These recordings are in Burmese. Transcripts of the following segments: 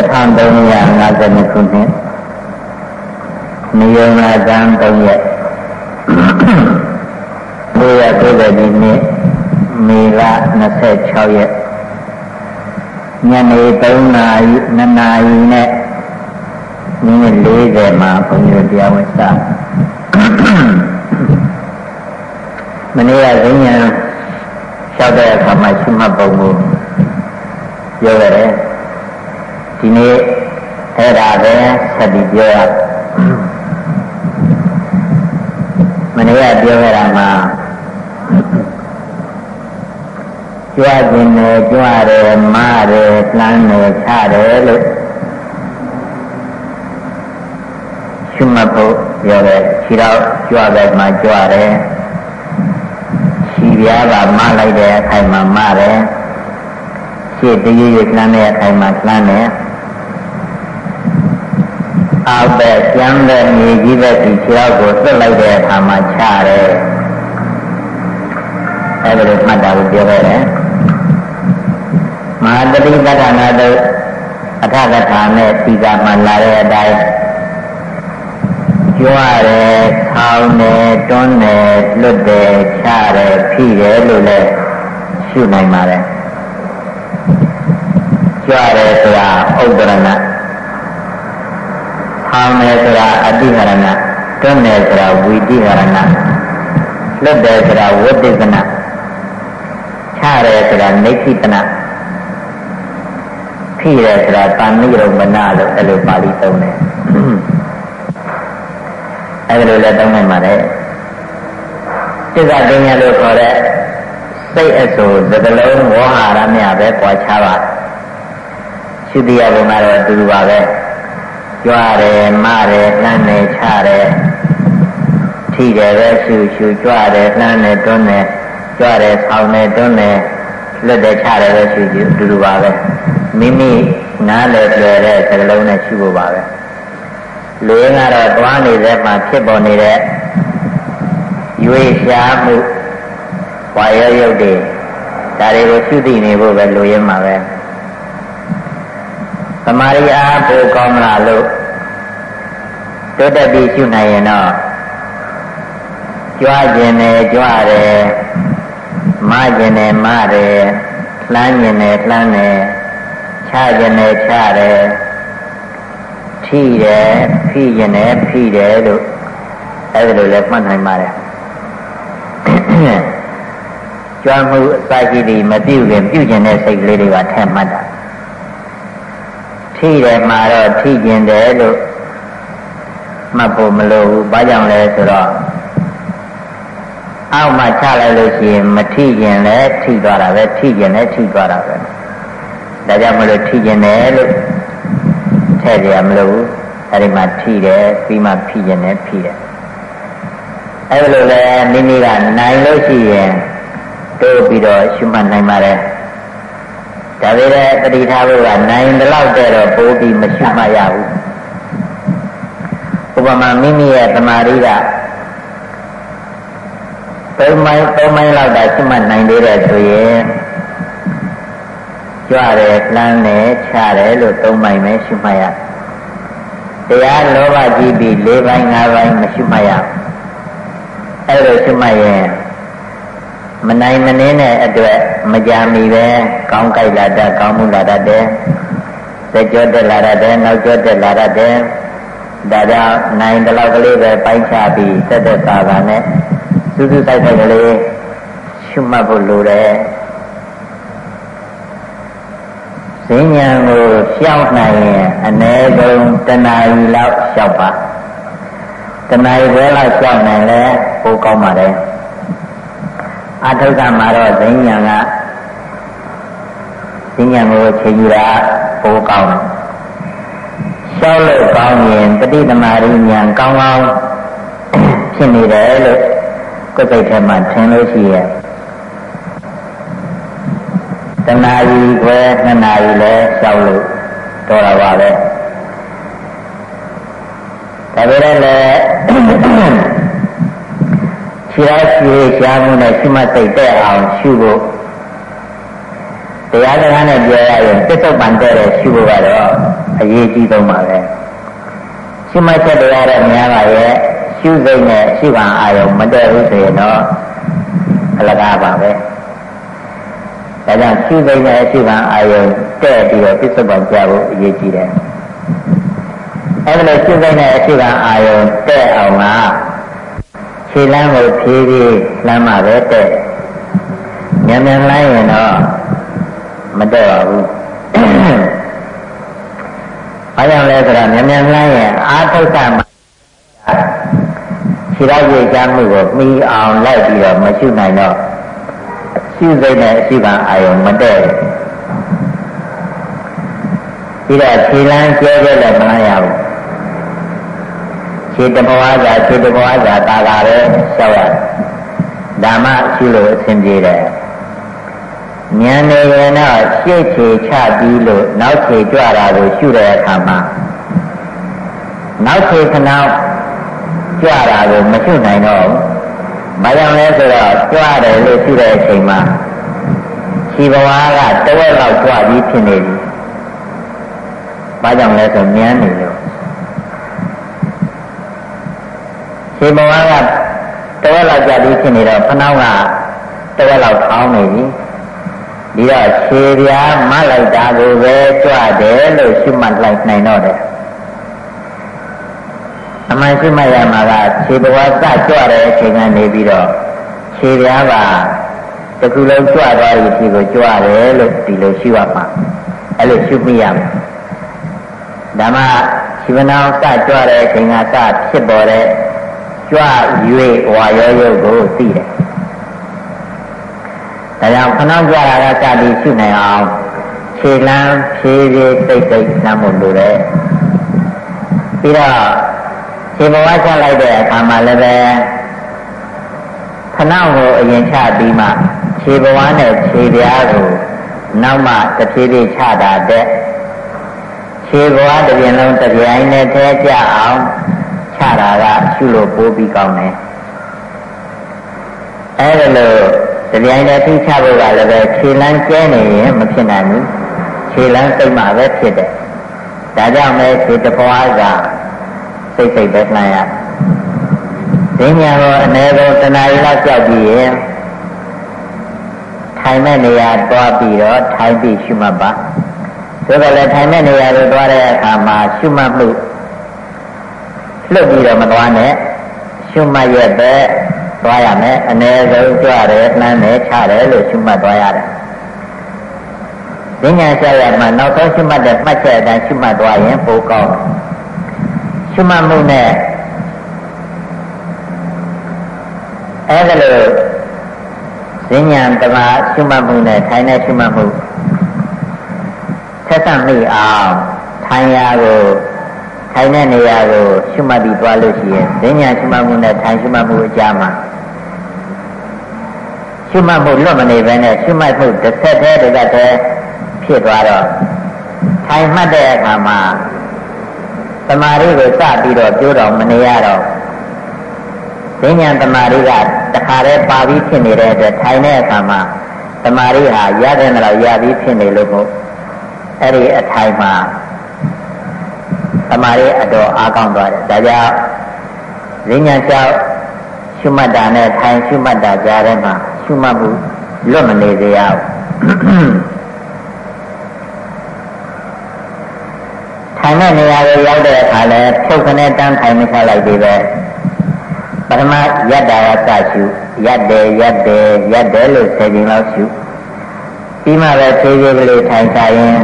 1350ခုနှစ်နေယုံလာကံ3ရက်နေ့ရက်90ဒီနေ့မေလ26ရက်ညနေ3နာရီ2နာရီနဲ့မိနစ်40မှာဘုန်းကြီးတို့တရားဝင်စမနေ့ကဈဉ္ဉံလျှောက်တဲ့အခါမှာရှိမှတ်ပုံကိုပြောရတယ် ဒီနေ့အဲ့ဒါပဲဆက်ပြီးပြောရမနေ့ကပြောရတာမှာကြွခြင်းနဲ့ကြွတယ်မတယ်လှမ်းတယ်ချတယ်လို့ရှုမှတ်ဖို့ပြောတယ်ခြေတော့ကြွတဲ့မှာကြွတယ်ခြေပြားကမလိုက်တဲ့အခိုင်မှာမတယ်ရှေ့တရရလှမ်းတဲ့အခိုင်မှာလှမ်းတယ် အောက်ပဲကျမ်းတဲ့မြေကြီးပဲဒီခြေတော့ကိုသွတ်လိုက်တဲ့အခါမှာချတယ်အဲ့ဒါလိုမှတ်တာကိုပြောခဲ့တယ်မဟာတတိပဋ္ဌာနာတို့အထကထာနဲ့ဒီကမှလာတဲ့အတိုင်းကြွရတယ်၊ဆောင်းတယ်၊တွန်းတယ်၊လွတ်တယ်၊ချတယ်၊ဖိတယ်လို့လည်းရှုနိုင်ပါတယ်။ကြွတယ်ဆိုတာဥဒ္ဒရဏ ဆောင်းတယ်ဆိုတာအတိဟရဏတွန်းတယ်ဆိုတာဝိတိဟရဏလွတ်တယ်ဆိုတာဝိတိကနာချတယ်ဆိုတာနေခိတနာဖိတယ်ဆိုတာတာဏိရုံမနာလို့အဲ့လိုပါဠိသုံးတယ်အဲ့လိုလည်းသုံးနိုင်ပါတယ်စိတ်ကပညာလို့ခေါ်တဲ့စိတ်အဆိုသကလုံးဝဟာရမြပဲကြွားချပါရှိတရားပုံကတော့အတူတူပါပဲ ကြွားတယ်မတယ်နှမ်းတယ်ချတယ်ထိတယ်ပဲရှူရှူကြွားတယ်နှမ်းတယ်တွန်းတယ်ကြွားတယ်ဆောင်းတယ်တွန်းတယ်လွတ်တယ်ချတယ်ပဲရှူရှူအတူတူပါပဲမိမိနားလည်ပြတဲ့စကလုံးနဲ့ရှိဖို့ပါပဲလူရင်းကတော့တွားနေတဲ့မှာဖြစ်ပေါ်နေတဲ့ရွေးရှားမှုဝါရောရုပ်တွေဒါတွေကိုရှုသိနေဖို့ပဲလူရင်းမှာပဲသ မာရိအားပိုကောင်းလာလို့တိုးတက်ပြီးရှုနိုင်ရင်တော့ကြွားခြင်းနဲ့ကြွားတယ်မခြင်းနဲ့မတယ်လှမ်းခြင်းနဲ့လှမ်းတယ်ချခြင်းနဲ့ချတယ်ထိတယ်ဖိခြင်းနဲ့ဖိတယ်လို့အဲဒီလိုလည်းမှတ်နိုင်ပါတယ်ကြွားမှုအစရှိသည်မပြုခင်ပြုခြင်းတဲ့စိတ်ကလေးတွေကထက်မှတ်တာ ထိတယ်မှာတော့ထိခြင်းတယ်လို့မှတ်ဖို့မလိုဘူးဘာကြောင့်လဲဆိုတော့အောက်မှာချလိုက်လို့ရှိရင်မထိခြင်းလည်းထိသွားတာပဲထိခြင်းလည်းထိသွားတာပဲဒါကြောင့်မလို့ထိကျင်တယ်လို့ထည့်ကြရမလို့အဲဒီမှာထိတယ်ပြီးမှဖိကျင်တယ်ဖိတယ်အဲလိုလဲမိမိကနိုင်လို့ရှိရင်တိုးပြီးတော့ရှုမှတ်နိုင်ပါတယ် ဒါပေမဲ့တတိထားဖို့ကနိုင်တဲ့လောက်တဲ့တော့ပိုးပြီးမရှုမှတ်ရဘူးဥပမာမိမိရဲ့တမာရီကသုံးမိုင်သုံးမိုင်လောက်တာရှုမှတ်နိုင်သေးတယ်ဆိုရင်ကြွတယ်လှမ်းတယ်ချတယ်လို့သုံးပိုင်းပဲရှုမှတ်ရတရားလောဘကြီးပြီး၄ပိုင်း၅ပိုင်းမရှုမှတ်ရအဲ့လိုရှုမှတ်ရင် မနိုင်မနှင်းတဲ့အတွက်မကြမီပဲကောင်းကြိုက်လာတတ်ကောင်းမှုလာတတ်တယ်သက်ကြောတက်လာတတ်တယ်နောက်ကျောတက်လာတတ်တယ်ဒါကြောင့်နိုင်တလောက်ကလေးပဲပိုင်းခြားပြီးသက်သက်သာသာနဲ့စူးစူးဆိုင်ဆိုင်ကလေးရှုမှတ်ဖို့လိုတယ်ဈဉ္ဉံကိုရှောက်နိုင်ရင်အ ਨੇ ဆုံးတဏှာကြီးလောက်ရှောက်ပါတဏှာကြီးဘယ်လောက်ရှောက်နိုင်လဲပိုကောင်းပါတယ် အထုကမှာတော့သိဉာဏ်ကသိဉာဏ်ကိုခြေယူတာပိုကောင်းရှောက်လို့ကောင်းရင်တတိသမารိဉာဏ်ကောင်းကောင်းဖြစ်နေတယ်လို့ကိုယ်စိတ်ထဲမှာထင်လို့ရှိရဲ့တဏှာကြီးပဲနှစ်နာရီလဲရှောက်လို့တော်တာပါပဲဒါပေမဲ့လည်း ခြေရရှိရှားမှုနဲ့ရှိမှစိတ်တဲ့အောင်ရှုဖို့တရားစကားနဲ့ပြောရရင်ပြစ္ဆုတ်ပန်တဲ့ရှုဖို့ကတော့အရေးကြီးဆုံးပါပဲရှုမှတ်ချက်တရားတော့များပါရဲ့ရှုစိတ်နဲ့ရှုခံအာယုံမတည့်ဘူးဆိုရင်တော့အလကားပါပဲဒါကြောင့်ရှုစိတ်နဲ့ရှုခံအာယုံတဲ့ပြီးတော့ပြစ္ဆုတ်ပန်ကြဖို့အရေးကြီးတယ်အဲ့ဒါလို့ရှုစိတ်နဲ့ရှုခံအာယုံတဲ့အောင်က ခြေလမ်းကိုဖြည်းဖြည်းလမ်းမှာပဲတဲ့မြန်မြန်လိုက်ရင်တော့မတည့်ပါဘူး။ဘာကြောင့်လဲဆိုတော့မြန်မြန်လိုက်ရင်အာထုတ်တာမှာခြေထောက်ရိတ်ချမှုကိုမှီအောင်လိုက်ပြီးတော့မရှိနိုင်တော့ရှုစိတ်နဲ့အရှိကအာယုံမတည့်ပြီးတော့ခြေလမ်းကျဲကျဲလည်းမလိုက်ရဘူး ခြေတဘဝသာခြေတဘဝသာတာလာပဲရှောက်ရတယ်ဓမ္မရှိလို့အဆင်ပြေတယ်ဉာဏ်နေရင်တော့ရှေ့ခြေချပြီးလို့နောက်ခြေကြွတာကိုရှုတဲ့အခါမှာနောက်ခြေခဏကြွတာကိုမရှုနိုင်တော့ဘူး။ဘာကြောင့်လဲဆိုတော့ကြွတယ်လို့ရှုတဲ့အချိန်မှာခြေဘဝကတဝက်လောက်ကြွပြီးဖြစ်နေပြီ။ဘာကြောင့်လဲဆိုဉာဏ်နေလို့ ခြေဘဝကတဝက်လောက်ကြပြီးဖြစ်နေတော့ဖနှောင်းကတဝက်လောက်ထောင်းနေပြီ။ဒီတော့ခြေပြားမလိုက်တာကိုပဲကြွတယ်လို့ရှုမှတ်လိုက်နိုင်တော့တယ်အမှန်ရှိမှတ်ရမှာကခြေဘဝစကြွတဲ့အချိန်ကနေပြီးတော့ခြေပြားပါတကူလုံးကြွသွားပြီဒီကိုကြွတယ်လို့ဒီလိုရှိရမှာအဲ့လိုရှုမိရမှာဓမ္မရှိမနာစကြွတဲ့အချိန်ကစဖြစ်ပေါ်တဲ့ ကြွ၍ဝါရောရုပ်ကိုသိတယ်ဒါကြောင့်ခဏကြရတာစပြီးရှုနိုင်အောင်ခြေလမ်းဖြည်းဖြည်းတိတ်တိတ်နှမ်းမှုလိုတယ်ပြီးတော့ခြေဘဝချလိုက်တဲ့အခါမှာလည်းပဲခဏကိုအရင်ချပြီးမှခြေဘဝနဲ့ခြေပြားကိုနောက်မှတဖြည်းဖြည်းချတာတဲ့ခြေဘဝတစ်ပြင်လုံးတစ်ပြိုင်နဲ့တည်းကြအောင် ချတာကရှုလို့ပိုးပြီးကောင်းတယ်အဲဒါလို့တပြိုင်တည်းသိချဖို့ကလည်းပဲခြေလန်းကျဲနေရင်မဖြစ်နိုင်ဘူးခြေလန်းစိတ်မှပဲဖြစ်တယ်ဒါကြောင့်ပဲခြေတစ်ပွားကစိတ်စိတ်ပဲနှံ့ရဒိညာရောအ ਨੇ ဆုံးတဏှာရီလောက်ကြောက်ပြီးရင်ထိုင်မဲ့နေရာတွားပြီးတော့ထိုင်ပြီးရှုမှတ်ပါဆိုတော့လေထိုင်မဲ့နေရာကိုတွားတဲ့အခါမှာရှုမှတ်မှု လွတ်ပြီးတော့မတွားနဲ့ရှုမှတ်ရဲ့ပဲသွားရမယ်အ ਨੇ ဆုံးကြွတယ်နှမ်းတယ်ချတယ်လို့ရှုမှတ်သွားရတယ်။ဉာဏ်ရှာရမှနောက်ဆုံးရှုမှတ်တဲ့မှတ်ချက်အတိုင်းရှုမှတ်သွားရင်ပိုကောင်းရှုမှတ်မှုနဲ့အဲဒါလို့ဉာဏ်တမရှုမှတ်မှုနဲ့ထိုင်တဲ့ရှုမှတ်မှုဆက်ဆံမိအောင်ထိုင်ရာကို ထိုင်တဲ့နေရာကိုရှုမှတ်ပြီးသွားလို့ရှိရင်ဉာဏ်ရှုမှတ်မှုနဲ့ထိုင်ရှုမှတ်မှုအကြားမှာရှုမှတ်မှုလွတ်မနေဘဲနဲ့ရှုမှတ်မှုတစ်ဆက်တည်းတစ်သက်တည်းဖြစ်သွားတော့ထိုင်မှတ်တဲ့အခါမှာတမာရီကိုစပြီးတော့ပြောတော့မနေရတော့ဉာဏ်တမာရီကတခါတည်းပါပြီးဖြစ်နေတဲ့အတွက်ထိုင်တဲ့အခါမှာတမာရီဟာရတဲ့လောက်ရပြီးဖြစ်နေလို့မို့အဲ့ဒီအထိုင်မှာ တမာရီအတော်အားကောင်းသွားတယ်ဒါကြောင့်ဉာဏ်ကြောင့်ရှုမှတ်တာနဲ့ထိုင်ရှုမှတ်တာကြားထဲမှာရှုမှတ်မှုလွတ်မနေစေရဘူးထိုင်တဲ့နေရာကိုရောက်တဲ့အခါလဲဖြုတ်ခနဲ့တန်းထိုင်မချလိုက်သေးပဲပထမယတ္တာရစရှုရက်တယ်ရက်တယ်ရက်တယ်လို့ဆယ်ကြိမ်လောက်ရှုပြီးမှပဲဖြည်းဖြည်းကလေးထိုင်ချရင်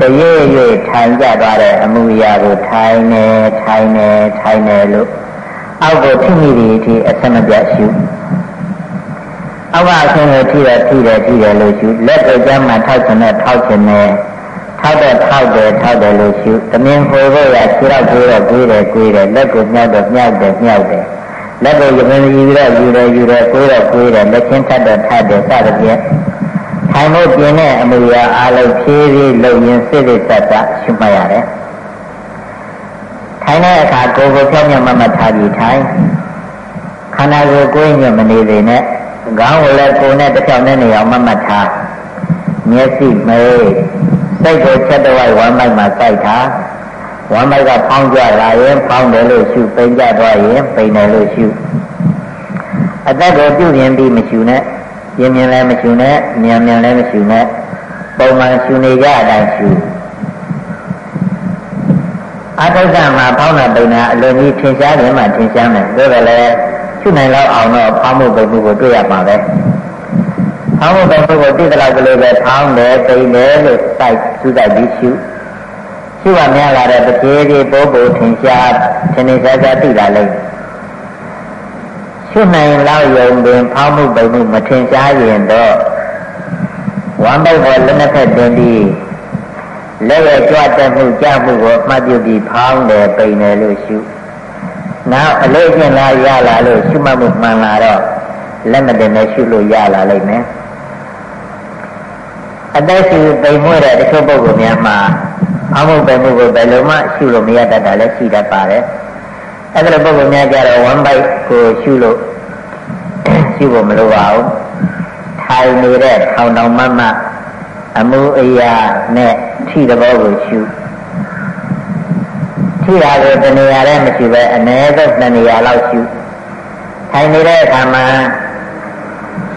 တရွေ့ရွေ့ထိုင်ကြသွားတဲ့အမှုရာကိုထိုင်နေထိုင်နေထိုင်နေလို့အောက်ကိုထိမိသည်အထိအဆက်မပြတ်ရှုအောက်ကအဆုံးကိုထိတယ်ထိတယ်ထိတယ်လို့ရှုလက်ကိုကျမ်းမှာထောက်ချင်တဲ့ထောက်ချင်တယ်ထောက်တဲ့ထောက်တယ်ထောက်တယ်လို့ရှုတမင်ကိုယ်ကိုရခြေတော့ကိုယ်တော့ကိုယ်တယ်ကိုယ်တယ်လက်ကိုမြောက်တော့မြောက်တယ်မြောက်တယ်လက်ကိုရမင်းယူတော့ယူတယ်ယူတယ်ကိုယ်တော့ကိုယ်တယ်လက်ချင်းထပ်တော့ထပ်တယ်စသဖြင့် ထိုင်ဖို့ပြင်တဲ့အမှုရာအားလုံးဖြည်းဖြည်းလုံရင်စိတ်စိတ်သက်သက်ရှုမှတ်ရတယ်ထိုင်တဲ့အခါကိုယ်ကိုဖြောင်းမြတ်မမထားပြီးထိုင်ခန္ဓာကိုယ်ကိုယ်ညွတ်မနေသေးနဲ့ခေါင်းကိုလည်းကိုယ်နဲ့တစ်ဖြောင်းနဲ့နေအောင်မမတ်ထားမျက်စိမေးစိတ်ကိုချက်တော့ဝမ်းမိုက်မှာစိုက်တာဝမ်းမိုက်ကဖောင်းကြလာရင်ဖောင်းတယ်လို့ရှုပိန်ကြသွားရင်ပိန်တယ်လို့ရှုအသက်ကိုပြုပြင်ပြီးမရှုနဲ့ ပြင်းပြင်းလည်းမရှုနဲ့မြန်မြန်လည်းမရှုနဲ့ပုံမှန်ရှုနေကြအတိုင်းရှုအတုဒ္ဒမှာဖောင်းတာပိန်တာအလိုကြီးထင်ရှားတယ်မှထင်ရှားမယ်ဒါပဲလေရှုနိုင်တော့အောင်တော့ဖောင်းမှုပိန်မှုကိုတွေ့ရမှာပဲဖောင်းမှုပိန်မှုကိုသိတဲ့လောက်ကလေးပဲဖောင်းတယ်ပိန်တယ်လို့စိုက်စူးစိုက်ပြီးရှုရှုရများလာတဲ့တပြေးပြေးပိုးပိုးထင်ရှားထင်နေရှားရှားသိလာလိမ့် ရှုနိုင်လောက်ယုံပင်ဖောင်းမှုပိန်မှုမထင်ရှားရင်တော့ဝမ်းပိတ်ပေါ်လက်နှစ်ဖက်တင်ပြီးလက်ရဲ့ကြွတက်မှုကြမှုကိုအမှတ်ပြုပြီးဖောင်းတယ်ပိန်တယ်လို့ရှုနောက်အလေးချင်းလာရလာလို့ရှုမှတ်မှုမှန်လာတော့လက်မတင်နဲ့ရှုလို့ရလာလိမ့်မယ်အသက်ရှုပိန်မွေးတဲ့တချို့ပုဂ္ဂိုလ်များမှာအမှုပိန်မှုကိုဘယ်လိုမှရှုလို့မရတတ်တာလည်းရှိတတ်ပါတယ် အဲ့ဒါလိုပုဂ္ဂိုလ်များကြတော့ one bite ကိုရှုလို့ရှုဖို့မလိုပါဘူးထိုင်နေတဲ့ထောင်တောင်မမအမှုအရာနဲ့ထိတဲ့ဘောကိုရှုထိတာကိုတနေရာနဲ့မရှိပဲအ ਨੇ ဆုံးနှစ်နေရာလောက်ရှုထိုင်နေတဲ့အခါမှာ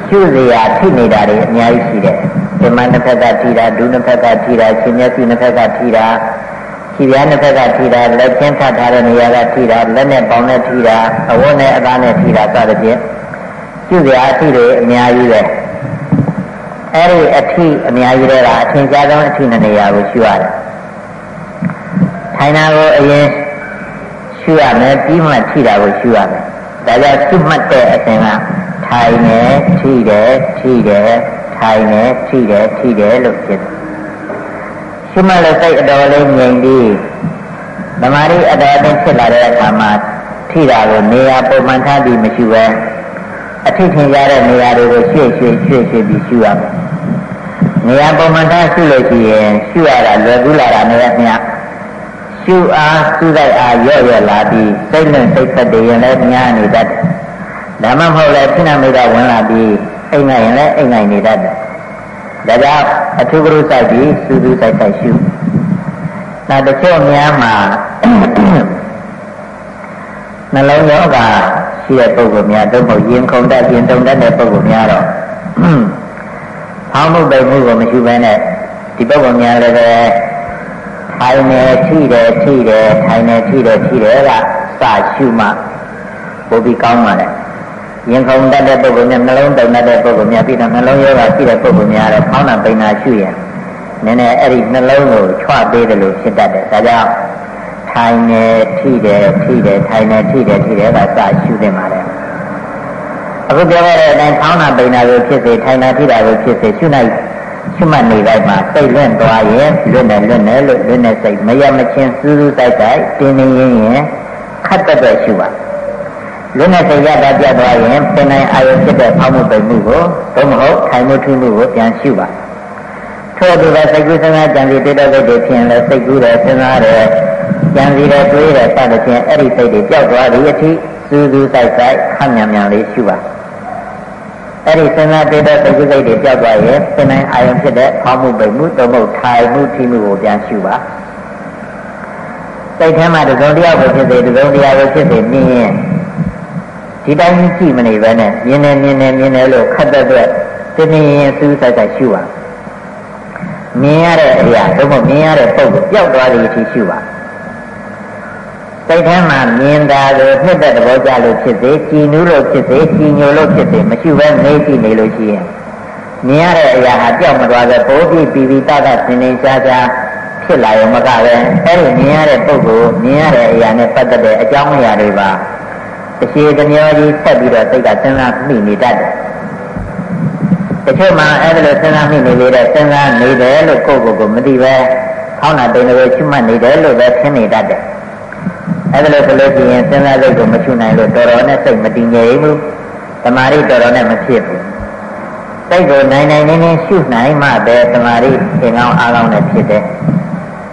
ရှုစရာထိနေတာတွေအများကြီးရှိတယ်ဒီမှာနှစ်ဖက်ကထိတာဒုနှစ်ဖက်ကထိတာရှင်မျက်စိနှစ်ဖက်ကထိတာ ခြေပြားနှစ်ဖက်ကထိတာလက်ချင်းထပ်ထားတဲ့နေရာကထိတာလက်နဲ့ပေါင်နဲ့ထိတာအဝတ်နဲ့အသားနဲ့ထိတာစသဖြင့်ရှုစရာအထိတွေအများကြီးပဲအဲ့ဒီအထိအများကြီးတွေကအထင်ရှားဆုံးအထိနေရာကိုရှုရတယ်ထိုင်တာကိုအရင်ရှုရမယ်ပြီးမှထိတာကိုရှုရမယ်ဒါကြောင့်ရှုမှတ်တဲ့အစဉ်ကထိုင်နေထိတယ်ထိတယ်ထိုင်နေထိတယ်ထိတယ်လို့ဖြစ်တယ် ရှုမှတ်လို့စိတ်အတော်လေးငြိမ်ပြီးဓမ္မရီအတော်အသိဖြစ်လာတဲ့အခါမှာထိတာကိုနေရာပုံမှန်ထားပြီးမရှိပဲအထိထင်ရတဲ့နေရာတွေကိုရွှေ့ရွှေ့ရွှေ့ရွှေ့ပြီးရှုရမယ်နေရာပုံမှန်ထားရှုလို့ရှိရင်ရှုရတာလွယ်ကူးလာတာနဲ့အမျှရှုအားစူးလိုက်အားရော့ရော့လာပြီးစိတ်နဲ့စိတ်သက်တည်ရင်လည်းများနေတတ်တယ်။ဒါမှမဟုတ်လည်းခိနမိတ်ကဝင်လာပြီးအိမ်ငိုင်ရင်လည်းအိမ်ငိုင်နေတတ်တယ်။ဒါကြောင့် အထုကရုစိုက်ပြီးစူးစူးစိုက်စိုက်ရှု။နောက်တစ်ချို့များမှာနှလုံးရောဂါရှိတဲ့ပုဂ္ဂိုလ်များတို့မဟုတ်ရင်ခုန်တတ်ရင်တုံတတ်တဲ့ပုဂ္ဂိုလ်များတော့ဟောင်းမှုပိတ်မှုကိုမရှိဘဲနဲ့ဒီပုဂ္ဂိုလ်များလည်းပဲထိုင်နေထိတယ်ထိတယ်ထိုင်နေထိတယ်ထိတယ်ကစရှုမှပိုပြီးကောင်းပါလေ ရင်ခုန်တတ်တဲ့ပုဂ္ဂိုလ်နဲ့နှလုံးတုံတတ်တဲ့ပုဂ္ဂိုလ်များပြီးတော့နှလုံးရောဂါရှိတဲ့ပုဂ္ဂိုလ်များတော့ခေါင်းနာပိန်နာရှုရင်နည်းနည်းအဲ့ဒီနှလုံးကိုချွတ်ပေးတယ်လို့ဖြစ်တတ်တယ်ဒါကြောင့်ထိုင်နေထိတယ်ထိတယ်ထိုင်နေထိတယ်ထိတယ်ကစရှုနေပါလေအခုပြောခဲ့တဲ့အတိုင်းခေါင်းနာပိန်နာကိုဖြစ်စေထိုင်နာထိတာကိုဖြစ်စေရှုနိုင်ရှုမှတ်နေတိုင်းမှာစိတ်လွင့်သွားရင်လွင့်နေလွင့်နေလို့လွင့်နေစိတ်မရမချင်းစူးစူးတိုက်တိုက်တင်းနေရင်ရင်ခတ်တက်တဲ့ရှုပါ လွင့်နေစိတ်ရတာပြတ်သွားရင်ပင်နိုင်အာရုံဖြစ်တဲ့ဖောက်မှုပိန်မှုကိုသို့မဟုတ်ထိုင်မှုထုမှုကိုပြန်ရှုပါထို့သူပဲစိတ်ကူးစဉ်းစားကြံစီတေတော့စိတ်တွေဖြင့်လည်းစိတ်ကူးတယ်စဉ်းစားတယ်ကြံစီတယ်တွေးတယ်စသဖြင့်အဲ့ဒီစိတ်တွေကြောက်သွားသည်အထိစူးစူးတိုက်တိုက်ခမ်းမြန်မြန်လေးရှုပါအဲ့ဒီစဉ်းစားတဲ့စိတ်ကူးစိတ်တွေကြောက်သွားရင်ပင်နိုင်အာရုံဖြစ်တဲ့ဖောက်မှုပိန်မှုသို့မဟုတ်ထိုင်မှုထိမှုကိုပြန်ရှုပါစိတ်ထဲမှာတစုံတယောက်ကိုဖြစ်စေတစုံတရာကိုဖြစ်စေမြင်ရင် ဒီတိုင်းကြည့်မနေပဲနဲ့မြင်နေမြင်နေမြင်နေလို့ခတ်တဲ့အတွက်တင်းတင်းရင်စူးစိုက်စိုက်ရှုပါမြင်ရတဲ့အရာသို့မဟုတ်မြင်ရတဲ့ပုံကိုပျောက်သွားတဲ့အထိရှုပါစိတ်ထဲမှာမြင်တာကိုနှစ်သက်သဘောကျလို့ဖြစ်စေကြည်နူးလို့ဖြစ်စေကြည်ညိုလို့ဖြစ်စေမရှိဘဲနေကြည့်နေလို့ရှိရင်မြင်ရတဲ့အရာဟာပျောက်မသွားပဲပိုးပြီးပြီးပြီးတတ်တတ်စင်စင်ရှားရှားဖြစ်လာရုံမကပဲအဲ့ဒီမြင်ရတဲ့ပုံကိုမြင်ရတဲ့အရာနဲ့ပတ်သက်တဲ့အကြောင်းအရာတွေပါ တရှိတမျောကြီးဆက်ပြီးတော့စိတ်ကစဉ်းစားမိနေတတ်တယ်တချို့မှာအဲ့ဒါလိုစဉ်းစားမိနေလေတဲ့စဉ်းစားနေတယ်လို့ကိုယ့်ကိုယ်ကိုမသိပဲခေါင်းနာတိန်တွေချွတ်မှတ်နေတယ်လို့ပဲထင်နေတတ်တယ်အဲ့ဒါလို့ဆိုလို့ရှိရင်စဉ်းစားစိတ်ကိုမချွနိုင်လို့တော်တော်နဲ့စိတ်မတည်ငြိမ်ဘူးတမာရီတော်တော်နဲ့မဖြစ်ဘူးစိတ်ကိုနိုင်နိုင်နေနေရှုနိုင်မှပဲတမာရီသင်္ကောင်းအားကောင်းနဲ့ဖြစ်တယ်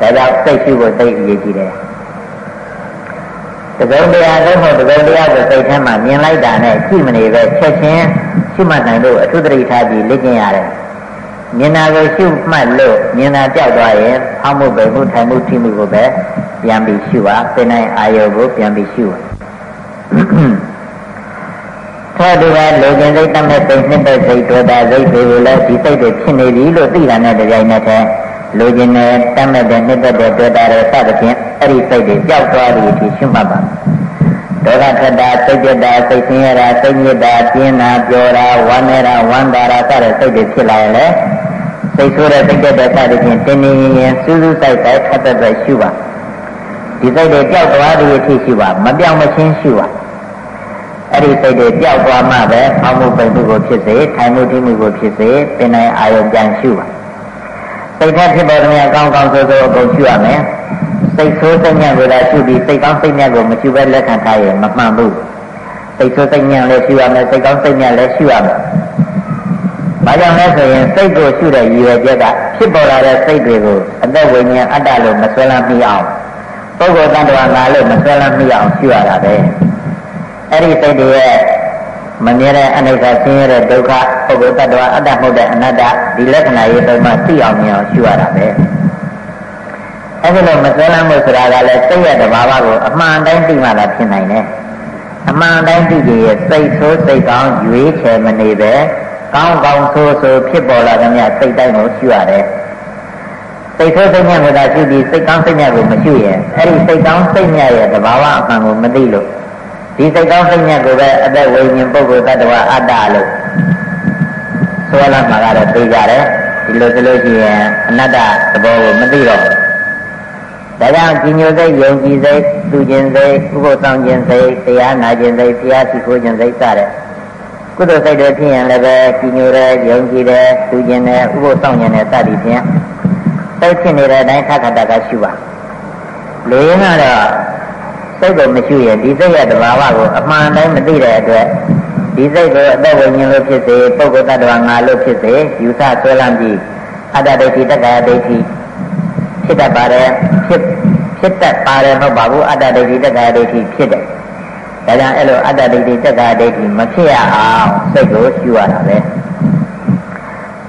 ဒါကြောင့်စိတ်ရှုဖို့စိတ်အရေးကြီးတယ် တကုံတရားသို့မဟုတ်တကုံတရားကိုစိတ်ထဲမှာမြင်လိုက်တာနဲ့ရှိမနေပဲချက်ချင်းရှိမှတ်နိုင်လို့အထုတရိထားပြီးလေ့ကျင့်ရတယ်မြင်တာကိုရှုမှတ်လို့မြင်တာကြောက်သွားရင်ဖောက်မှုပဲမှုထိုင်မှုထိမှုကိုပဲပြန်ပြီးရှုပါသင်နိုင်အာယုကိုပြန်ပြီးရှုပါသောတူပဲလူကျင်စိတ်တတ်မဲ့စိတ်နှစ်သက်စိတ်တွေ့တာစိတ်တွေကိုလည်းဒီစိတ်တွေဖြစ်နေပြီလို့သိတာနဲ့တပြိုင်နက်တည်း လူကျင်တဲ့တတ်မဲ့တဲ့နှစ်သက်တဲ့တွေ့တာတွေစသဖြင့်အဲ့ဒီစိတ်တွေကြောက်သွားပြီဒီရှုမှတ်ပါဒေါသထတာစိတ်ကြတာစိတ်ဆင်းရဲတာစိတ်ညစ်တာပြင်းတာပျော်တာဝမ်းနေတာဝမ်းသာတာစတဲ့စိတ်တွေဖြစ်လာရင်လည်းစိတ်ဆိုးတဲ့စိတ်ကြတဲ့စသဖြင့်တင်းတင်းရင်စူးစူးဆိုင်ဆိုင်ခတ်သက်သက်ရှုပါဒီစိတ်တွေကြောက်သွားသည်အထိရှုပါမပြောင်းမချင်းရှုပါအဲ့ဒီစိတ်တွေကြောက်သွားမှပဲအောက်မှုပိတ်မှုကိုဖြစ်စေထိုင်မှုတိမှုကိုဖြစ်စေပင်နိုင်အာရုံပြန်ရှုပါ စိတ်ထက်ဖြစ်ပေါ်တဲ့ကောင်းကောင်းဆိုးဆိုးအကုန်ရှုရမယ်စိတ်ဆိုးစိတ်ညံ့ကိုသာရှုပြီးစိတ်ကောင်းစိတ်ညံ့ကိုမရှုဘဲလက်ခံထားရင်မမှန်ဘူးစိတ်ဆိုးစိတ်ညံ့လည်းရှုရမယ်စိတ်ကောင်းစိတ်ညံ့လည်းရှုရမယ်ဘာကြောင့်လဲဆိုရင်စိတ်ကိုရှုတဲ့ရည်ရွယ်ချက်ကဖြစ်ပေါ်လာတဲ့စိတ်တွေကိုအသက်ဝိညာဉ်အတ္တလို့မဆွဲလန်းမိအောင်ပုဂ္ဂိုလ်တ attva ငါလို့မဆွဲလန်းမိအောင်ရှုရတာပဲအဲ့ဒီစိတ်တွေရဲ့မမြဲတဲ့အနိစ္စဆင်းရဲတဲ့ဒုက္ခ ပုဂ္ဂိုလ်တ attva အတ္တမဟုတ်တဲ့အနတ္တဒီလက္ခဏာရေးပုံမှသိအောင်မြင်အောင်ရှုရတာပဲအဲ့ဒီလိုမဆွဲလန်းမှုဆိုတာကလည်းစိတ်ရဲ့တဘာဝကိုအမှန်တိုင်းသိမှသာဖြစ်နိုင်တယ်အမှန်တိုင်းသိကြရဲ့စိတ်ဆိုးစိတ်ကောင်းရွေးချယ်မနေပဲကောင်းကောင်းဆိုးဆိုးဖြစ်ပေါ်လာတဲ့မြတ်စိတ်တိုင်းကိုရှုရတယ်စိတ်ဆိုးစိတ်ညံ့ကိုသာရှုပြီးစိတ်ကောင်းစိတ်ညံ့ကိုမရှုရင်အဲ့ဒီစိတ်ကောင်းစိတ်ညံ့ရဲ့တဘာဝအမှန်ကိုမသိလို့ဒီစိတ်ကောင်းစိတ်ညံ့ကိုပဲအသက်ဝိညာဉ်ပုဂ္ဂိုလ်တ attva အတ္တလို့ ဆိုလာမှာကတော့သိကြတယ်ဒီလိုဆိုလို့ရှိရင်အနတ္တသဘောကိုမသိတော့ဒါကြောင့်ကြီးညိုစိတ်ယုံကြည်စိတ်သူခြင်းစိတ်ဥပုသ်ဆောင်ခြင်းစိတ်တရားနာခြင်းစိတ်တရားရှိခိုးခြင်းစိတ်စတဲ့ကုသိုလ်စိတ်တွေဖြစ်ရင်လည်းပဲကြီးညိုတယ်ယုံကြည်တယ်သူခြင်းတယ်ဥပုသ်ဆောင်ခြင်းတယ်စသည်ဖြင့်စိတ်ဖြစ်နေတဲ့အတိုင်းခက်ခက်တကရှုပါလူရင်းကတော့စိတ်ကိုမရှိရင်ဒီစိတ်ရဲ့တဘာဝကိုအမှန်တိုင်းမသိတဲ့အတွက် ဒီစိတ်ကိုအသက်ဝိညာဉ်လို့ဖြစ်စေပုဂ္ဂိုလ်တ attva ငါလို့ဖြစ်စေယူဆဆွဲလန်းပြီးအတ္တဒိဋ္ဌိတက္ကရာဒိဋ္ဌိဖြစ်တတ်ပါတယ်ဖြစ်ဖြစ်တတ်ပါတယ်မဟုတ်ပါဘူးအတ္တဒိဋ္ဌိတက္ကရာဒိဋ္ဌိဖြစ်တယ်ဒါကြောင့်အဲ့လိုအတ္တဒိဋ္ဌိတက္ကရာဒိဋ္ဌိမဖြစ်ရအောင်စိတ်ကိုရှုရတာပဲ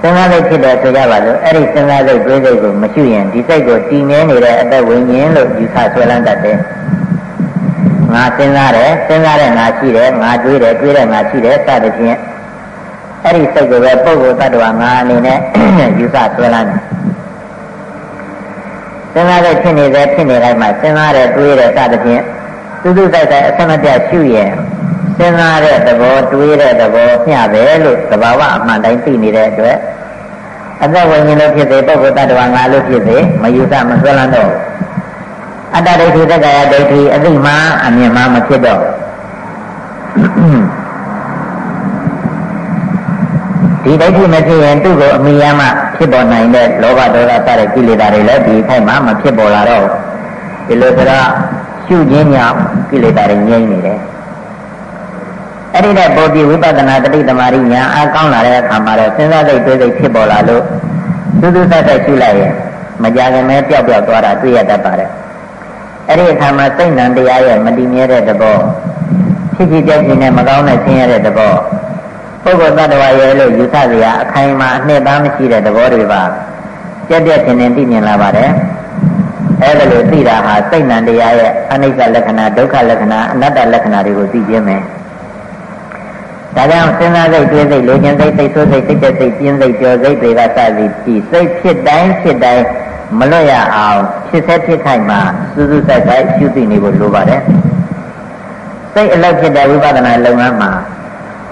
စဉ်းစားစိတ်ဖြစ်တယ်ဆိုကြပါစို့အဲ့ဒီစဉ်းစားစိတ်တွေးစိတ်ကိုမရှုရင်ဒီစိတ်ကိုတည်မြဲနေတဲ့အတ္တဝိညာဉ်လို့ယူဆဆွဲလန်းတတ်တယ် ငါစဉ်းစားတယ်စဉ်းစားတဲ့ငါရှိတယ်ငါတွေးတယ်တွေးတဲ့ငါရှိတယ်စသဖြင့်အဲ့ဒီစိတ်ကိုပဲပုဂ္ဂိုလ်တ attva ငါအနေနဲ့ယူဆဆွဲလန်းတယ်စဉ်းစားတဲ့ဖြစ်နေတဲ့ဖြစ်နေတိုင်းမှာစဉ်းစားတဲ့တွေးတဲ့စသဖြင့်သူသူဆိုင်ဆိုင်အဆမတ္တရှုရင်စဉ်းစားတဲ့သဘောတွေးတဲ့သဘောမျှပဲလို့သဘာဝအမှန်တိုင်းသိနေတဲ့အတွက်အသက်ဝိညာဉ်လို့ဖြစ်စေပုဂ္ဂိုလ်တ attva ငါလို့ဖြစ်စေမယူဆမဆွဲလန်းတော့ အတ္တဒိဋ္ဌိတက္ကရာဒိဋ္ဌိအသိမှအမြင်မှမဖြစ်တော့ဒီဒိဋ္ဌိမဖြစ်ရင်သူ့ကိုအမိယမဖြစ်ပေါ်နိုင်တဲ့လောဘဒေါသစတဲ့ကိလေသာတွေလည်းဒီခိုက်မှမဖြစ်ပေါ်လာတော့ဒီလိုဆိုတော့ရှုခြင်းကြောင့်ကိလေသာတွေငြိမ့်နေတယ်အဲ့ဒီနဲ့ပေါ်ပြီးဝိပဿနာတတိသမารိညာအကောင်းလာတဲ့အခါမှာတော့စဉ်းစားစိတ်တွေးစိတ်ဖြစ်ပေါ်လာလို့သူသူဆက်ဆက်ရှုလိုက်ရင်မကြခင်မဲပျောက်ပျောက်သွားတာတွေ့ရတတ်ပါတယ် အဲ့ဒီအခါမှာစိတ်နံတရားရဲ့မတည်မြဲတဲ့သဘောဖြစ်ဖြစ်ကြခြင်းနဲ့မကောင်းတဲ့ဆင်းရဲတဲ့သဘောပုဂ္ဂိုလ်တ attva ရဲ့လို့ယူဆစရာအခိုင်အမာအနှစ်သားမရှိတဲ့သဘောတွေပါပြက်ပြက်ထင်ထင်သိမြင်လာပါတယ်အဲ့ဒါလို့သိတာဟာစိတ်နံတရားရဲ့အနိစ္စလက္ခဏာဒုက္ခလက္ခဏာအနတ္တလက္ခဏာတွေကိုသိခြင်းပဲဒါကြောင့်စဉ်းစားစိတ်တွေးစိတ်လိုချင်စိတ်စိတ်ဆိုးစိတ်စိတ်တဲ့စိတ်ပြင်းစိတ်ကြောစိတ်တွေကစသည်ပြီးစိတ်ဖြစ်တိုင်းဖြစ်တိုင်းမလွတ်ရအောင် ဖြစ်ဆက်ဖြစ်ခိုက်မှာစူးစူးဆိုင်ဆိုင်ရှုသိနေဖို့လိုပါတယ်စိတ်အလောက်ဖြစ်တဲ့ဝိပဿနာလုပ်ငန်းမှာ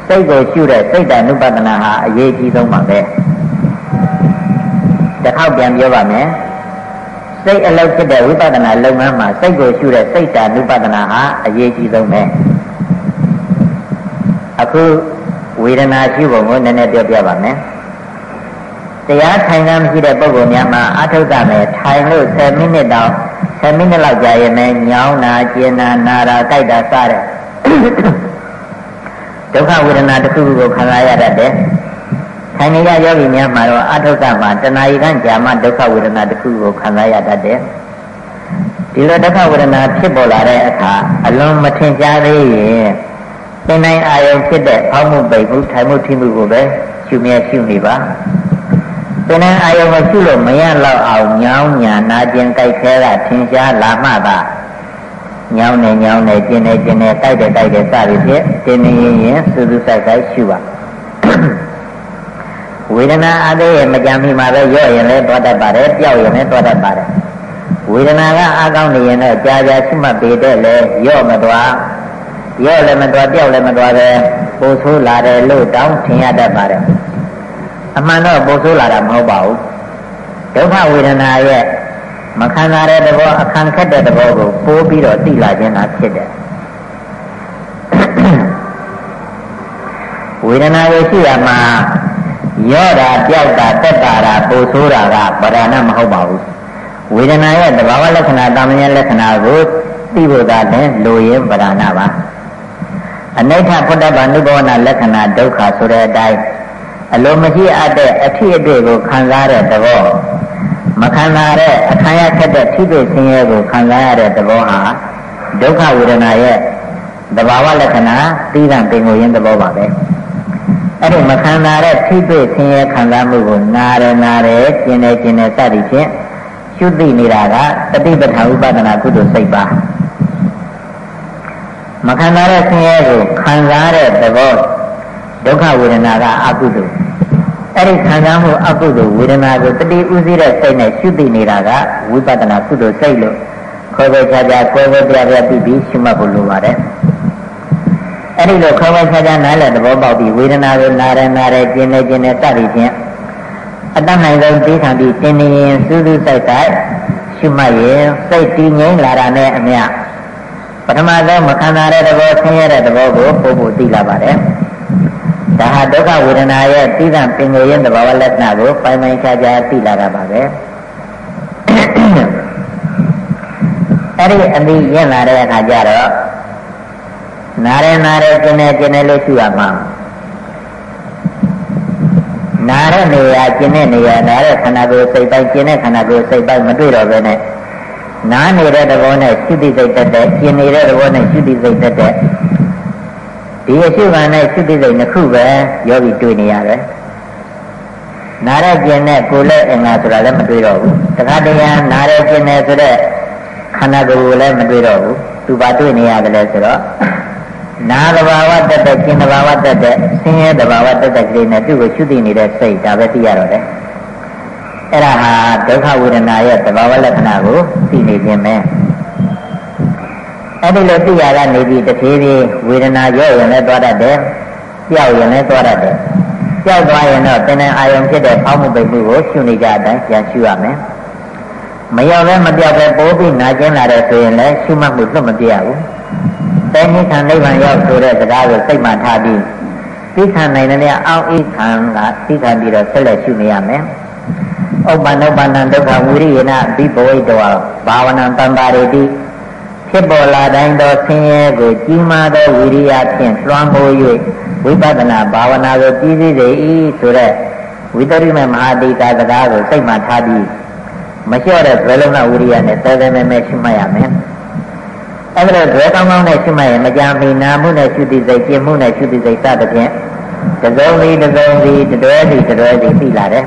စိတ်ကိုရှုတဲ့စိတ်တ ानु ပဒနာဟာအရေးကြီးဆုံးပါပဲတစ်ခေါက်ပြန်ပြောပါမယ်စိတ်အလောက်ဖြစ်တဲ့ဝိပဿနာလုပ်ငန်းမှာစိတ်ကိုရှုတဲ့စိတ်တ ानु ပဒနာဟာအရေးကြီးဆုံးပဲအခုဝေဒနာရှိပုံကိုနည်းနည်းပြောပြပါမယ် တရားထိုင်တာမရှိတဲ့ပုဂ္ဂိုလ်များမှာအထုပ်မယ်ထိုင်လို့10မိနစ်တော့10မိနစ်လောက်ကြာရင်လည်းညောင်းတာကျင်တာနာတာကြိုက်တာစတဲ့ဒုက္ခဝေဒနာတစ်ခုခုကိုခံစားရတတ်တယ်။ထိုင်နေရယောဂီများမှာတော့အထုပ်မှာတဏှာဤကံကြာမှဒုက္ခဝေဒနာတစ်ခုကိုခံစားရတတ်တယ်။ဒီလိုဒုက္ခဝေဒနာဖြစ်ပေါ်လာတဲ့အခါအလွန်မထင်ရှားသေးရင်သင်တိုင်းအာယုံဖြစ်တဲ့အောက်မှုပိတ်မှုထိုင်မှုထိမှုကိုပဲရှုမြဲရှုနေပါ။ ဒသင်္นအာယုံမရှိလို့မရတော့အောင်ညောင်းညာနာကျင်ကြိုက်ခဲတာထင်ရှားလာမှသာညောင်းနေညောင်းနေကျင်နေကျင်နေတိုက်တယ်တိုက်တယ်စသည်ဖြင့်တင်းနေရင်ရင်စူးစူးဆိုင်ဆိုင်ရှုပါဝေဒနာအသေးရဲ့မကြမ်းမိမှာပဲရော့ရင်လည်းသွားတတ်ပါတယ်ပျောက်ရင်လည်းသွားတတ်ပါတယ်ဝေဒနာကအားကောင်းနေရင်တော့ကြာကြာရှိမှပေတဲ့လေရော့မသွားရော့လည်းမသွားပျောက်လည်းမသွားပဲပိုဆိုးလာတယ်လို့တောင်းထင်ရတတ်ပါတယ် အမှန်တော့ပိုဆိုးလာတာမဟုတ်ပါဘူးဒုက္ခဝေဒနာရဲ့မခံစားတဲ့သဘောအခန့်ခက်တဲ့သဘောကိုပိုးပြီးတော့သိလာခြင်းသာဖြစ်တယ်ဝေဒနာကိုရှိရမှာရော့တာပြောက်တာတက်တာတာပိုဆိုးတာကပရဏမဟုတ်ပါဘူးဝေဒနာရဲ့သဘာဝလက္ခဏာတာမញ្ញလက္ခဏာကိုသိဖို့သာလည်းလိုရင်ပရဏပါအနိဋ္ဌဖုဒ္ဓဘာနုဘောနာလက္ခဏာဒုက္ခဆိုတဲ့အတိုင်း အလိုမရှိအပ်တဲ့အဖြစ်အတွေ့ကိုခံစားတဲ့သဘောမခံစားတဲ့အခါရခက်တဲ့ထိတွေ့ဆင်းရဲကိုခံစားရတဲ့သဘောဟာဒုက္ခဝေဒနာရဲ့သဘာဝလက္ခဏာသိတဲ့ပင်ကိုရင်းသဘောပါပဲအဲ့ဒီမခံစားတဲ့ထိတွေ့ဆင်းရဲခံစားမှုကိုနာရနာရကျင်နေကျင်နေစသည်ဖြင့်ရှုသိနေတာကတတိပဋ္ဌာဥပဒနာကုသိုလ်စိတ်ပါမခံစားတဲ့ဆင်းရဲကိုခံစားတဲ့သဘော ဒုက္ခဝေဒနာကအကုသိုလ်အဲ့ဒီခံစားမှုအကုသိုလ်ဝေဒနာကိုတတိဥသိတဲ့စိတ်နဲ့ရှုသိနေတာကဝိပဿနာကုသိုလ်စိတ်လို့ခေါ်ပဲခြားခြားကိုယ်ပဲပြပြပြီးပြီးရှုမှတ်ဖို့လိုပါတယ်အဲ့ဒီလိုခေါ်ပဲခြားခြားနားလည်သဘောပေါက်ပြီးဝေဒနာကိုနာရနာရကျင်နေကျင်နေစသည်ဖြင့်အတ္တနိုင်ဆုံးသိခံပြီးတင်းနေရင်စူးစူးဆိုင်ဆိုင်ရှုမှတ်ရင်စိတ်တည်ငြိမ်လာတာနဲ့အမျှပထမဆုံးမခံစားတဲ့သဘောဆင်းရဲတဲ့သဘောကိုပို့ဖို့သိလာပါတယ် ဒါဟာဒုက္ခဝေဒနာရဲ့သိသပင်ကိုရဲ့သဘာဝလက္ခဏာကိုပိုင်ပိုင်ခြားခြားသိလာတာပါပဲအဲ့ဒီအမိရင့်လာတဲ့အခါကျတော့နားရဲနားရဲကျင်နေကျင်နေလို့ရှိရမှာနားတဲ့နေရာကျင်တဲ့နေရာနားတဲ့ခန္ဓာကိုယ်စိတ်ပိုင်းကျင်တဲ့ခန္ဓာကိုယ်စိတ်ပိုင်းမတွေ့တော့ဘဲနဲ့နားနေတဲ့သဘောနဲ့ရှိတိစိတ်တက်တဲ့ကျင်နေတဲ့သဘောနဲ့ရှိတိစိတ်တက်တဲ့ ဒီအရှိခံနဲ့ရှိတိစိတ်နှစ်ခုပဲယောဂီတွေ့နေရတယ်နားရကျင်တဲ့ကိုယ်လည်းအင်္ဂါဆိုတာလည်းမတွေ့တော့ဘူးတခါတည်းရနားရကျင်တဲ့ဆိုတဲ့ခန္ဓာကိုယ်ကိုလည်းမတွေ့တော့ဘူးသူပါတွေ့နေရတယ်လဲဆိုတော့နာသဘာဝတက်တဲ့ကျင်သဘာဝတက်တဲ့ဆင်းရဲသဘာဝတက်တဲ့ကလေးနဲ့သူ့ကိုရှုသိနေတဲ့စိတ်ဒါပဲသိရတော့တယ်အဲ့ဒါဟာဒုက္ခဝေဒနာရဲ့သဘာဝလက္ခဏာကိုသိနေခြင်းပဲ အဲ့ဒီလိုသိရတာနေပြီးတဖြည်းဖြည်းဝေဒနာရော့ရင်လည်းသွားတတ်တယ်ပြောက်ရင်လည်းသွားတတ်တယ်ပြောက်သွားရင်တော့တင်တဲ့အာယုံဖြစ်တဲ့ဖောက်မှုပိတ်မှုကိုရှုနေကြအတိုင်းပြန်ရှုရမယ်မရောက်လည်းမပြောက်ပဲပိုးပြီးနာကျင်လာတဲ့ဆိုရင်လည်းရှုမှတ်မှုလွတ်မပြရဘူးတဲနိခံနိဗ္ဗာန်ရောက်ဆိုတဲ့စကားကိုစိတ်မှထားပြီးသိခံနိုင်တဲ့အောင်းအိခံကသိခံပြီးတော့ဆက်လက်ရှုနေရမယ်ဥပ္ပန္နုပ္ပန္နဒုက္ခဝိရိယနာဘိဘဝိတောဘာဝနာတံပါရိတိ ဖြစ်ပေါ်လာတိုင်းသောဆင်းရဲကိုကြီးမားသောဝိရိယဖြင့်လွှမ်းမိုး၍ဝိပဿနာဘာဝနာကိုကြီးစေ၏ဆိုတဲ့ဝိတရိမေမဟာတိကာစကားကိုစိတ်မှထားပြီးမလျှော့တဲ့ဇေလုံးနာဝိရိယနဲ့သဲသဲမဲမဲရှိမှတ်ရမယ်။အဲ့ဒါလိုဇေကောင်းကောင်းနဲ့ရှိမှတ်ရင်မကြမီနာမှုနဲ့ရှုတိစိတ်ပြင်းမှုနဲ့ရှုတိစိတ်စသဖြင့်တစုံစီတစုံစီတတွဲစီတတွဲစီသိလာတယ်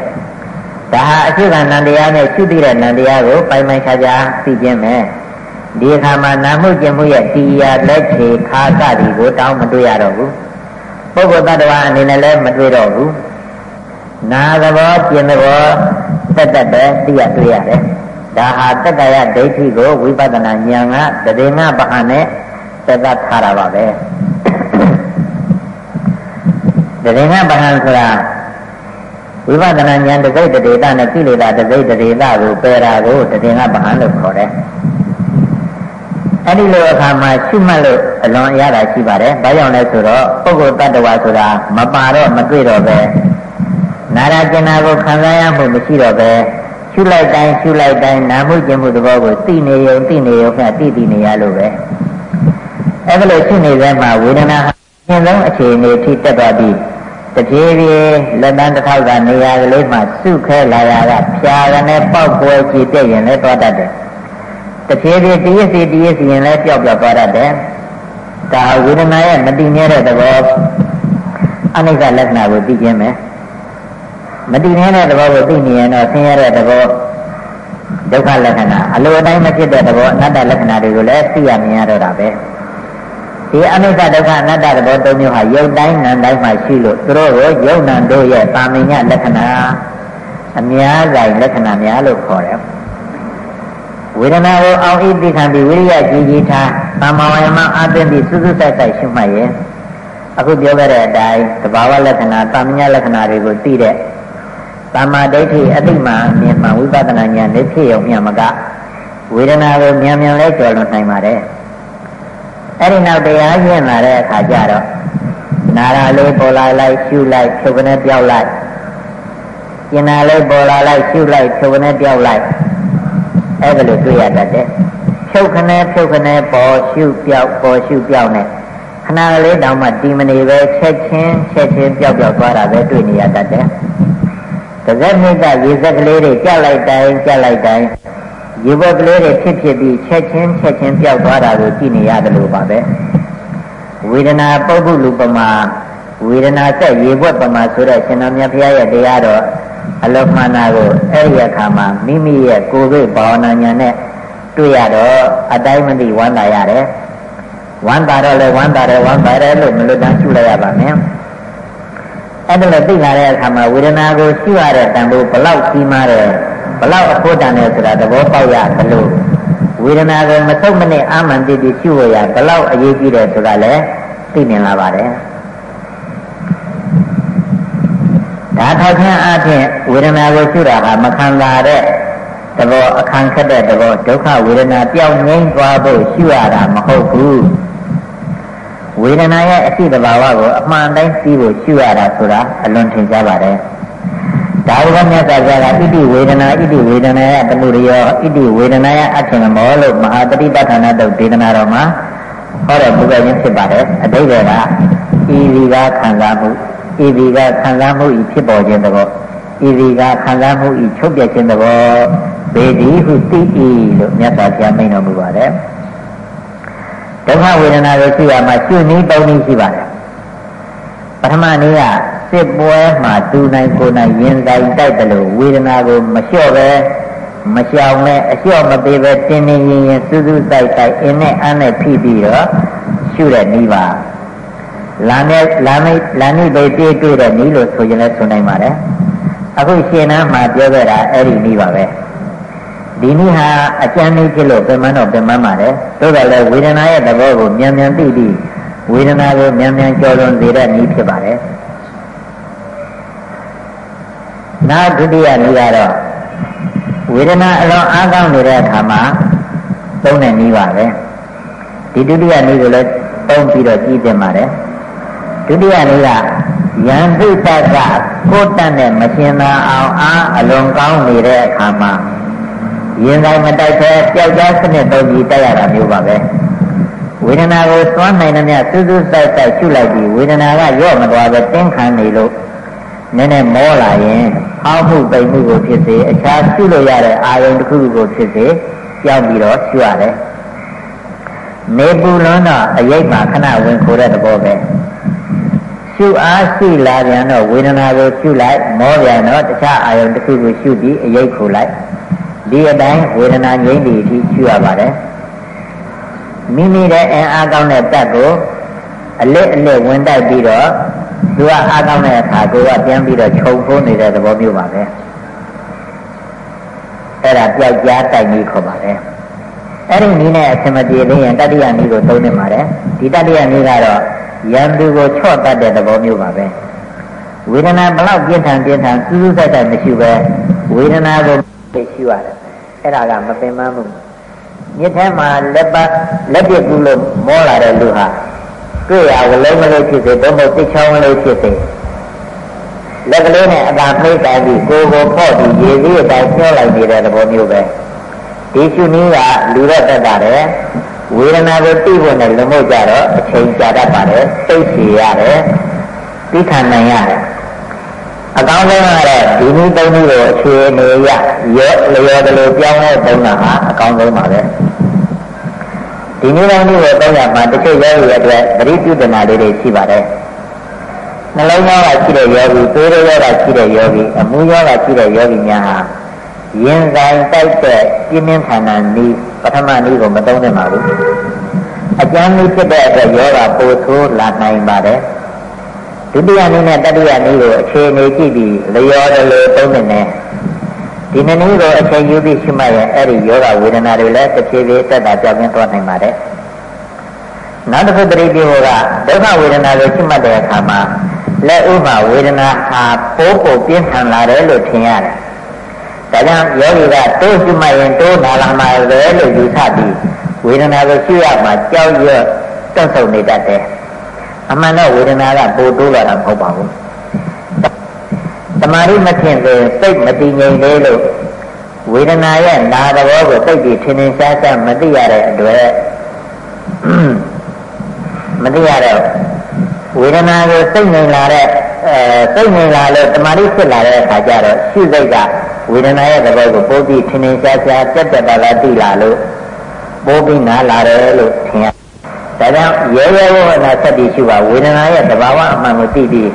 ။ဒါဟာအရှိကနန္တရားနဲ့ရှုတိတဲ့နန္တရားကိုပိုင်ပိုင်ခြားခြားသိခြင်းပဲ။ ဒီအခါမှာနာမှုကျင်မှုရဲ့တရားလက်ချေခါကဒီကိုတောင်းမတွေ့ရတော့ဘူးပုဂ္ဂိုလ်တ attva အနေနဲ့လည်းမတွေ့တော့ဘူးနာသဘောကျင်သဘောတက်တက်ပဲသိရတွေ့ရတယ်ဒါဟာတက္ကရာဒိဋ္ဌိကိုဝိပဿနာဉာဏ်ကတည်ငါပဟနဲ့သက်သက်ထားတာပါပဲတည်ငါပဟန်ဆိုတာဝိပဿနာဉာဏ်တစိတ်တရေတနဲ့ကိလေသာတစိတ်တရေတကိုပယ်တာကိုတည်ငါပဟန်လို့ခေါ်တယ် အဲ့ဒီလိုအခါမှာရှိမှတ်လို့အလွန်အရတာရှိပါတယ်။ဘာကြောင့်လဲဆိုတော့ပုဂ္ဂိုလ်တ attva ဆိုတာမပါတော့မတွေ့တော့ပဲနာရကျင်နာကိုခံစားရမှုမရှိတော့ပဲရှုလိုက်တိုင်းရှုလိုက်တိုင်းနာမှုကျင်မှုသဘောကိုသိနေရုံသိနေရုံကသိသိနေရလို့ပဲအဲ့ဒါလို့ရှိနေတဲ့မှာဝေဒနာဟာအရင်ဆုံးအခြေအနေထိတက်သွားပြီးတဖြည်းဖြည်းလက်တန်းတစ်ထောက်ကနေရာကလေးမှာစုခဲလာရတာဖြာရနဲ့ပေါက်ပွဲကြည့်တဲ့ရင်လည်းသွားတတ်တယ် တဖြည်းဖြည်းတရစ်စီတရစ်စီရင်လည်းပျောက်ပျောက်သွားတတ်တယ်ဒါဝေဒနာရဲ့မတည်မြဲတဲ့သဘောအနိစ္စလက္ခဏာကိုသိခြင်းပဲမတည်နေတဲ့သဘောကိုသိနေရင်တော့ဆင်းရဲတဲ့သဘောဒုက္ခလက္ခဏာအလိုအတိုင်းမဖြစ်တဲ့သဘောအနတ္တလက္ခဏာတွေကိုလည်းသိရမြင်ရတော့တာပဲဒီအနိစ္စဒုက္ခအနတ္တသဘောသုံးမျိုးဟာယုတ်တိုင်းနံတိုင်းမှာရှိလို့သူတို့ကိုယုတ်နံတို့ရဲ့တာမင်ညလက္ခဏာအများဆိုင်လက္ခဏာများလို့ခေါ်တယ် ဝေဒနာကိုအောင်ဤသိခံပြီးဝိရိယကြည်ကြည်ထားသမာဝယမအသင်ပြီးစွစွဆိုင်ဆိုင်ရှုမှတ်ရဲ့အခုပြောခဲ့တဲ့အတိုင်းသဘာဝလက္ခဏာတာမညလက္ခဏာတွေကိုသိတဲ့သမ္မာဒိဋ္ဌိအသိမှမြင်မှဝိပဿနာဉာဏ်နဲ့ဖြစ်ရုံမျှမကဝေဒနာကိုမြန်မြန်လဲကျော်လွန်နိုင်ပါတယ်အဲ့ဒီနောက်တရားရှင်းလာတဲ့အခါကျတော့နာရလေးပေါ်လာလိုက်ရှုလိုက်ဖြုတ်ကနေပြောက်လိုက်ကျင်နာလေးပေါ်လာလိုက်ရှုလိုက်ဖြုတ်ကနေပြောက်လိုက် အဲ့ဒါလိုတွေ့ရတတ်တယ်ဖြုတ်ခနဲ့ဖြုတ်ခနဲ့ပေါ်ရှုပြောက်ပေါ်ရှုပြောက်နဲ့ခဏလေးတောင်မှတီမနေပဲချက်ချင်းချက်ချင်းပြောက်ပြောက်သွားတာပဲတွေ့နေရတတ်တယ်။တစ်စက်မိကရေစက်ကလေးတွေကြက်လိုက်တိုင်းကြက်လိုက်တိုင်းရေဘက်ကလေးတွေဖြစ်ဖြစ်ပြီးချက်ချင်းချက်ချင်းပြောက်သွားတာကိုကြည့်နေရတယ်လို့ပါပဲ။ဝေဒနာပုဂ္ဂလူပမာဝေဒနာဆက်ရေဘွက်ပမာဆိုတဲ့ရှင်တော်မြတ်ဘုရားရဲ့တရားတော် အလောမှန်တာကိုအဲ့ဒီအခါမှာမိမိရဲ့ကိုယ်ကိုဘာဝနာဉာဏ်နဲ့တွေ့ရတော့အတိုင်းမသိဝမ်းသာရတယ်ဝမ်းသာတော့လေဝမ်းသာတယ်ဝမ်းသာတယ်လို့မလွတ်တမ်းရှုလိုက်ရပါမယ်အဲ့ဒါလည်းသိလာတဲ့အခါမှာဝေဒနာကိုရှုရတဲ့တန်ဖိုးဘလောက်ကြီးမားတယ်ဘလောက်အဖို့တန်တယ်ဆိုတာသဘောပေါက်ရသလိုဝေဒနာကိုမထုတ်မနဲ့အာမန်တိတိရှုရဘလောက်အရေးကြီးတယ်ဆိုတာလည်းသိမြင်လာပါတယ် ဒါထောက်ခံအဖြစ်ဝေဒနာကိုရှုတာကမခံတာတဲ့သဘောအခန်းခက်တဲ့သဘောဒုက္ခဝေဒနာပြောင်းငိမ့်သွားဖို့ရှုရတာမဟုတ်ဘူးဝေဒနာရဲ့အဖြစ်တဘာဝကိုအမှန်တိုင်းသိဖို့ရှုရတာဆိုတာအလွန်ထင်ရှားပါတယ်ဒါဝကမြတ်စွာဘုရားကဣတိဝေဒနာဣတိဝေဒနာရဲ့တမှုရိယောဣတိဝေဒနာရဲ့အထင်မောလို့မဟာတတိပဋ္ဌာနာတုတ်ဒေသနာတော်မှာဟောတဲ့ပုဂ္ဂိုလ်ချင်းဖြစ်ပါတယ်အတိတ်ကဤဒီကခံစားမှု ဤဒီကခံစားမှုဤဖြစ်ပေါ်ခြင်းသဘောဤဒီကခံစားမှုဤချုပ်ပြခြင်းသဘောဘေဒီဟုသိဤလို့မြတ်စွာဘုရားမိန့်တော်မူပါတယ်ဒုက္ခဝေဒနာကိုရှိရမှာရှုနည်းပုံနည်းရှိပါတယ်ပထမနည်းကစစ်ပွဲမှာသူနိုင်ကိုနိုင်ရင်ဆိုင်တိုက်တယ်လို့ဝေဒနာကိုမလျှော့ပဲမရှောင်နဲ့အလျှော့မပေးပဲတင်းတင်းရင်ရင်စူးစူးတိုက်တိုက်အင်းနဲ့အန်းနဲ့ဖိပြီးတော့ရှုတဲ့နည်းပါ လာနဲ့လာမိတ်လာနိဘေပြေးတွေ့တဲ့နည်းလို့ဆိုရင်လည်းဆိုနိုင်ပါတယ်အခုရှင်နန်းမှာပြောခဲ့တာအဲ့ဒီနည်းပါပဲဒီနည်းဟာအကျဉ်းနည်းဖြစ်လို့ပြန်မတော့ပြန်မပါတယ်သို့တော်လည်းဝေဒနာရဲ့သဘောကိုမြန်မြန်သိပြီးဝေဒနာကိုမြန်မြန်ကျော်လွန်စေတဲ့နည်းဖြစ်ပါတယ်နောက်ဒုတိယနည်းကတော့ဝေဒနာအလွန်အားကောင်းနေတဲ့အခါမှာသုံးတဲ့နည်းပါပဲဒီဒုတိယနည်းကိုလည်းသုံးပြီးတော့ကြည့်တင်ပါတယ် ဒုတိယနည်းကယံသိတ္တကကိုယ်တတ်နဲ့မရှင်းသာအောင်အားအလွန်ကောင်းနေတဲ့အခါမှာရင်ဆိုင်မတိုက်ပဲပျောက်ကြားစနစ်သုံးပြီးတိုက်ရတာမျိုးပါပဲဝေဒနာကိုသွမ်းနိုင်တဲ့မြစူးစူးစိုက်စိုက်ရှုလိုက်ပြီးဝေဒနာကရော့မသွားပဲတင်းခံနေလို့နည်းနည်းမောလာရင်အောက်မှုပိန်မှုကိုဖြစ်စေအခြားရှုလို့ရတဲ့အာယုံတစ်ခုခုကိုဖြစ်စေကြောက်ပြီးတော့ရှုရတယ်နေပူလွန်းတော့အရိပ်မှာခဏဝင်ခိုးတဲ့သဘောပဲ ရှုအားရှိလာပြန်တော့ဝေဒနာကိုရှုလိုက်မောပြန်တော့တခြားအာယုံတစ်ခုကိုရှုပြီးအရိပ်ခိုးလိုက်ဒီအတိုင်းဝေဒနာငြိမ့်ပြီးအထိရှုရပါတယ်မိမိရဲ့အင်အားကောင်းတဲ့တက်ကိုအလစ်အလစ်ဝင်တိုက်ပြီးတော့သူကအားကောင်းတဲ့အခါကိုကပြန်ပြီးတော့ခြုံဖိုးနေတဲ့သဘောမျိုးပါပဲအဲ့ဒါပျောက်ကြားတိုက်ပြီးခေါ်ပါတယ်အဲ့ဒီနည်းနဲ့အစမပြေသေးရင်တတိယနည်းကိုသုံးနေပါတယ်ဒီတတိယနည်းကတော့ ရန်သူကိုချော့တတ်တဲ့သဘောမျိုးပါပဲဝေဒနာဘလောက်ပြင်းထန်ပြင်းထန်စူးစူးဆိုင်ဆိုင်မရှိပဲဝေဒနာကိုသိရှိရတယ်အဲ့ဒါကမပင်မမှုမြစ်ထဲမှာလက်ပတ်လက်ပြကူလို့မောလာတဲ့လူဟာတွေ့ရဝလုံးမလေးဖြစ်စေဘုံဘုတ်သိချောင်းလေးဖြစ်စေလက်ကလေးနဲ့အသာဖိတ်တိုင်းပြီးကိုယ်ကိုဖော့ပြီးရေစည်းအတိုင်းပြောလိုက်နေတဲ့သဘောမျိုးပဲဒီရှုနည်းကလူတော့တက်တာတယ် ဝေဒနာကိုသိဖို့နဲ့လုံမို့ကြတော့အချိန်ကြာတတ်ပါတယ်သိစီရတယ်သိခံနိုင်ရတယ်အကောင်းဆုံးကတော့ဒီနည်းသုံးနည်းကိုအခြေအနေရရောလျော်တယ်လို့ပြောင်းလဲသုံးတာဟာအကောင်းဆုံးပါပဲဒီနည်းသုံးနည်းကိုသုံးရမှာတချို့ရဲရဲ့အတွက်ပရိပြုဒနာလေးတွေရှိပါတယ်နှလုံးရောဂါရှိတဲ့ယောဂီသွေးရောဂါရှိတဲ့ယောဂီအမှုရောဂါရှိတဲ့ယောဂီများဟာရင်ဆိုင်တိုက်တဲ့ပြင်းပြင်းထန်ထန်ဤ ပထမနည်းကိုမသုံးနိုင်ပါဘူးအကျမ်းနည်းဖြစ်တဲ့အတွက်ယောဂပိုဆိုးလာနိုင်ပါတယ်ဒုတိယနည်းနဲ့တတိယနည်းကိုအခြေအနေကြည့်ပြီးလျော်တယ်လို့သုံးနေတယ်ဒီနည်းကိုအခြေယူပြီးရှိမှရင်အဲ့ဒီယောဂဝေဒနာတွေလည်းတစ်ဖြည်းဖြည်းတက်တာပြောင်းပြသွားနိုင်ပါတယ်နောက်တစ်ခုပရိသေဟောကဒုက္ခဝေဒနာကိုရှိမှတ်တဲ့အခါမှာလက်ဥပဝေဒနာဟာပိုးပိုပြင်းထန်လာတယ်လို့ထင်ရတယ်။ ဒါကြောင့်ယောဂီကတိုးရှိမှရင်တိုးနာလာမှာပဲလို့ယူဆပြီးဝေဒနာကိုရှိရမှာကြောက်ရွံ့တုံ့ဆုံနေတတ်တယ်။အမှန်တော့ဝေဒနာကပိုတိုးလာတာမဟုတ်ပါဘူး။တမာရီမထင်သေးစိတ်မတည်ငြိမ်သေးလို့ဝေဒနာရဲ့နာသဘောကိုသိပြီးထင်ထင်ရှားရှားမသိရတဲ့အတွက်မသိရတော့ဝေဒနာကိုစိတ်ငြိမ်လာတဲ့အဲစိတ်ငြိမ်လာလို့တမာတိဖြစ်လာတဲ့အခါကျတော့ရှုစိတ်က ဝေဒနာရဲ့သဘောကိုပိုးပြီးထင်ထင်ရှားရှားတက်တက်တာလာသိလာလို့ပိုးပြီးနားလာတယ်လို့ထင်ရဒါကြောင့်ရဲရဲဝနာဆက်ပြီးရှုပါဝေဒနာရဲ့သဘာဝအမှန်ကိုသိပြီး